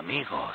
amigos.